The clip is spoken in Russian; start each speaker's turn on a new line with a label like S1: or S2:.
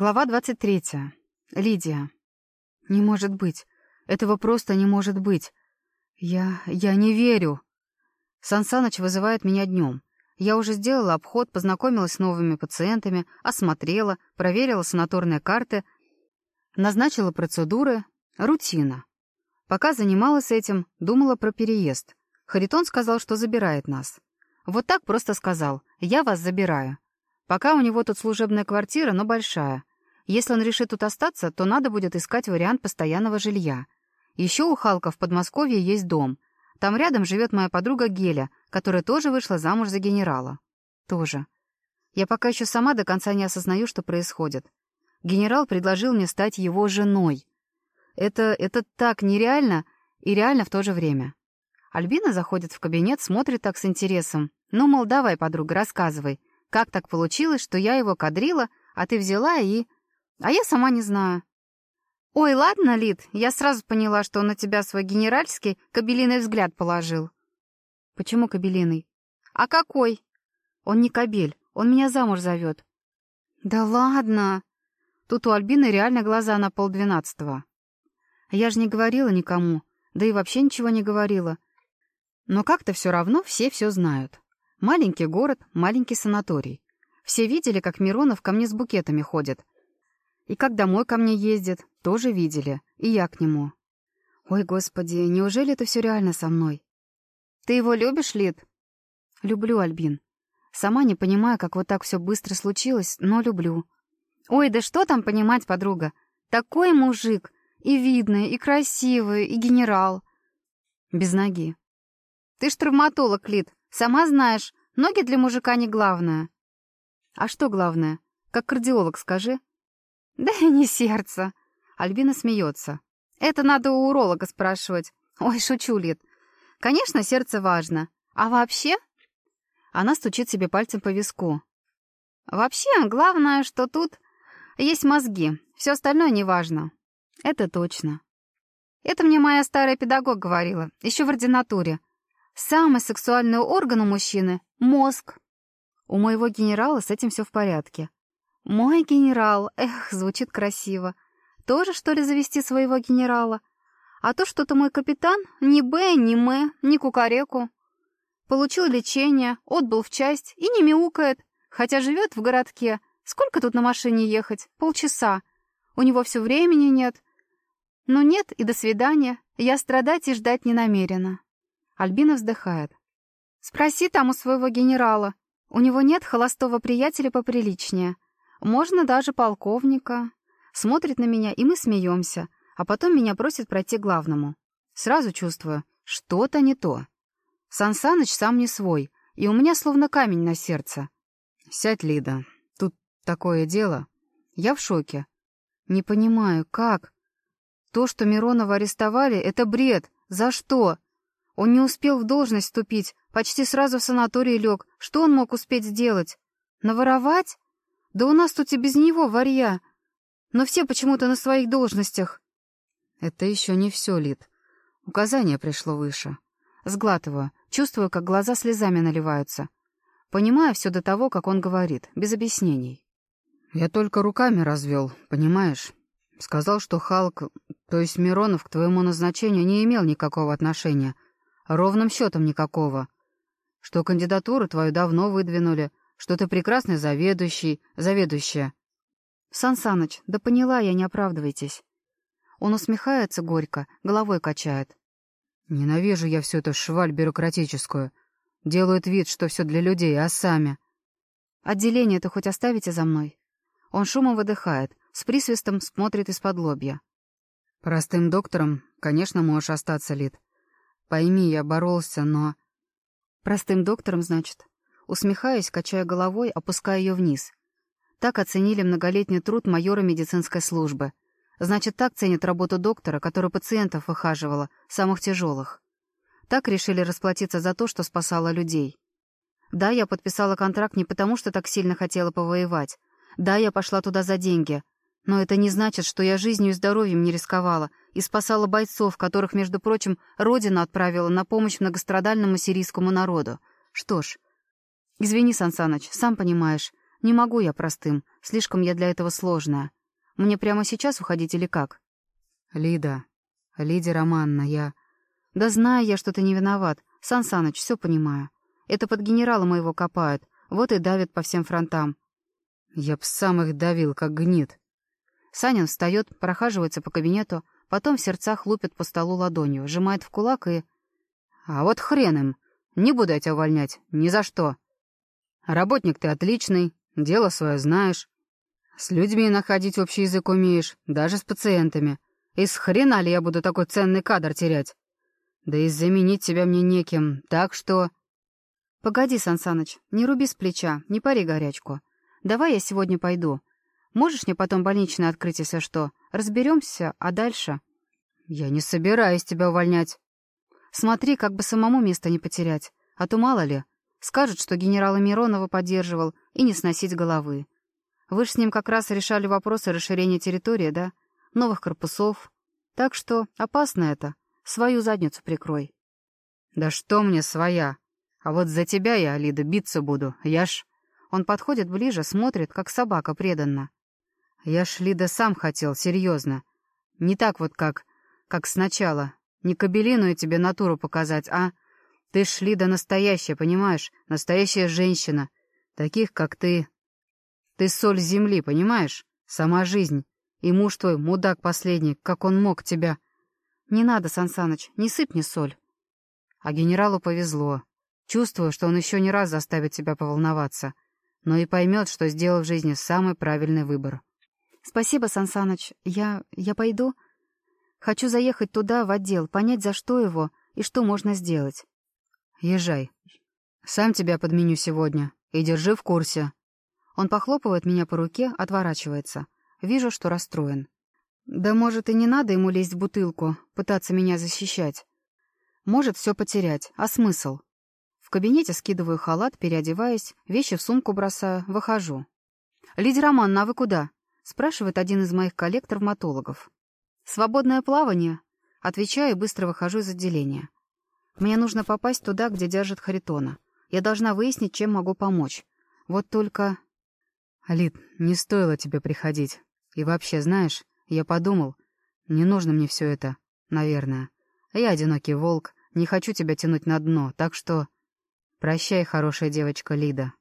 S1: Глава 23. Лидия. Не может быть. Этого просто не может быть. Я... я не верю. Сансаныч вызывает меня днем. Я уже сделала обход, познакомилась с новыми пациентами, осмотрела, проверила санаторные карты, назначила процедуры. Рутина. Пока занималась этим, думала про переезд. Харитон сказал, что забирает нас. Вот так просто сказал. Я вас забираю. Пока у него тут служебная квартира, но большая. Если он решит тут остаться, то надо будет искать вариант постоянного жилья. Еще у Халка в Подмосковье есть дом. Там рядом живет моя подруга Геля, которая тоже вышла замуж за генерала. Тоже. Я пока еще сама до конца не осознаю, что происходит. Генерал предложил мне стать его женой. Это, это так нереально и реально в то же время. Альбина заходит в кабинет, смотрит так с интересом. «Ну, мол, давай, подруга, рассказывай. Как так получилось, что я его кадрила, а ты взяла и... А я сама не знаю. Ой, ладно, Лид, я сразу поняла, что он на тебя свой генеральский кабелиный взгляд положил. Почему кабелиный? А какой? Он не кабель, он меня замуж зовет. Да ладно. Тут у Альбины реально глаза на полдвенадцатого. Я же не говорила никому, да и вообще ничего не говорила. Но как-то все равно все все знают. Маленький город, маленький санаторий. Все видели, как Миронов ко мне с букетами ходит. И как домой ко мне ездит, тоже видели. И я к нему. Ой, господи, неужели это все реально со мной? Ты его любишь, Лид? Люблю, Альбин. Сама не понимаю, как вот так все быстро случилось, но люблю. Ой, да что там понимать, подруга? Такой мужик. И видный, и красивый, и генерал. Без ноги. Ты ж травматолог, Лид. Сама знаешь, ноги для мужика не главное. А что главное? Как кардиолог скажи. Да не сердце. Альбина смеется. Это надо у уролога спрашивать. Ой, шучу, Лид. Конечно, сердце важно. А вообще? Она стучит себе пальцем по виску. Вообще, главное, что тут есть мозги. Все остальное не важно. Это точно. Это мне моя старая педагог говорила, еще в ординатуре. Самый сексуальный орган у мужчины — мозг. У моего генерала с этим все в порядке. Мой генерал, эх, звучит красиво. Тоже, что ли, завести своего генерала? А то что-то мой капитан ни Б, ни М, ни Кукареку. Получил лечение, отбыл в часть и не мяукает, хотя живет в городке. Сколько тут на машине ехать? Полчаса. У него все времени нет. Но нет и до свидания. Я страдать и ждать не намерена. Альбина вздыхает. «Спроси там у своего генерала. У него нет холостого приятеля поприличнее. Можно даже полковника. Смотрит на меня, и мы смеемся, а потом меня просит пройти главному. Сразу чувствую, что-то не то. Сансаныч сам не свой, и у меня словно камень на сердце. Сядь, Лида, тут такое дело. Я в шоке. Не понимаю, как? То, что Миронова арестовали, — это бред. За что? Он не успел в должность вступить, почти сразу в санаторий лег. Что он мог успеть сделать? Наворовать? Да у нас тут и без него варья. Но все почему-то на своих должностях. Это еще не все, Лид. Указание пришло выше. Сглатываю, чувствую, как глаза слезами наливаются. Понимаю все до того, как он говорит, без объяснений. Я только руками развел, понимаешь? Сказал, что Халк, то есть Миронов, к твоему назначению не имел никакого отношения — Ровным счетом никакого. Что кандидатуру твою давно выдвинули, что ты прекрасный заведующий, заведующая. Сан Саныч, да поняла я, не оправдывайтесь. Он усмехается горько, головой качает. Ненавижу я всю эту шваль бюрократическую. Делают вид, что все для людей, а сами... Отделение-то хоть оставите за мной? Он шумом выдыхает, с присвистом смотрит из-под лобья. Простым доктором, конечно, можешь остаться, Лид. Пойми, я боролся, но... Простым доктором, значит? Усмехаясь, качая головой, опуская ее вниз. Так оценили многолетний труд майора медицинской службы. Значит, так ценят работу доктора, который пациентов выхаживала, самых тяжелых. Так решили расплатиться за то, что спасала людей. Да, я подписала контракт не потому, что так сильно хотела повоевать. Да, я пошла туда за деньги. Но это не значит, что я жизнью и здоровьем не рисковала и спасала бойцов, которых, между прочим, Родина отправила на помощь многострадальному сирийскому народу. Что ж, извини, Сансаныч, сам понимаешь, Не могу я простым, слишком я для этого сложная. Мне прямо сейчас уходить или как?
S2: Лида, Лидия Романна, я...
S1: Да знаю я, что ты не виноват. Сан Саныч, все понимаю. Это под генерала моего копают, вот и давят по всем фронтам.
S2: Я б сам их давил, как гнит.
S1: Санин встает, прохаживается по кабинету, потом в сердцах лупит по столу ладонью, сжимает в кулак и... А вот хрен им! Не буду я тебя увольнять, ни за что. Работник ты отличный, дело свое знаешь. С людьми находить общий язык умеешь, даже с пациентами. И с хрена ли я буду такой ценный кадр терять? Да и заменить тебя мне неким, так что... Погоди, Сансаныч, не руби с плеча, не пари горячку. Давай я сегодня пойду. Можешь мне потом больничное открыть, если что? Разберемся, а дальше... Я не собираюсь тебя увольнять. Смотри, как бы самому место не потерять. А то мало ли, скажут, что генерала Миронова поддерживал, и не сносить головы. Вы ж с ним как раз решали вопросы расширения территории, да? Новых корпусов. Так что опасно это. Свою задницу прикрой.
S2: Да что мне своя? А вот за тебя я, Алида, биться буду. Я ж...
S1: Он подходит ближе, смотрит, как собака преданно.
S2: Я ж, Лида, сам хотел, серьезно. Не так вот как... как сначала. Не кабелиную тебе натуру показать, а... Ты ж, Лида, настоящая, понимаешь? Настоящая женщина. Таких, как ты. Ты соль земли, понимаешь? Сама жизнь. И муж твой, мудак последний, как он мог тебя...
S1: Не надо, Сансаныч, не сыпь мне соль.
S2: А генералу повезло. Чувствую, что он еще не раз заставит тебя поволноваться, но и поймет, что сделал в жизни самый правильный выбор.
S1: Спасибо, Сансаныч. Я... я пойду. Хочу заехать туда, в отдел, понять, за что его и что можно сделать.
S2: Езжай. Сам тебя подменю сегодня. И держи в курсе.
S1: Он похлопывает меня по руке, отворачивается. Вижу, что расстроен. Да может и не надо ему лезть в бутылку, пытаться меня защищать. Может все потерять, а смысл? В кабинете скидываю халат, переодеваюсь, вещи в сумку бросаю, выхожу. «Лидия Романна, а вы куда?» — спрашивает один из моих коллег-травматологов. «Свободное плавание?» Отвечаю и быстро выхожу из отделения. Мне нужно попасть туда, где держат Харитона. Я должна выяснить, чем могу помочь. Вот только...
S2: Алит, не стоило тебе приходить. И вообще, знаешь, я подумал, не нужно мне все это, наверное. Я одинокий волк, не хочу тебя тянуть на дно, так что... Прощай, хорошая девочка Лида.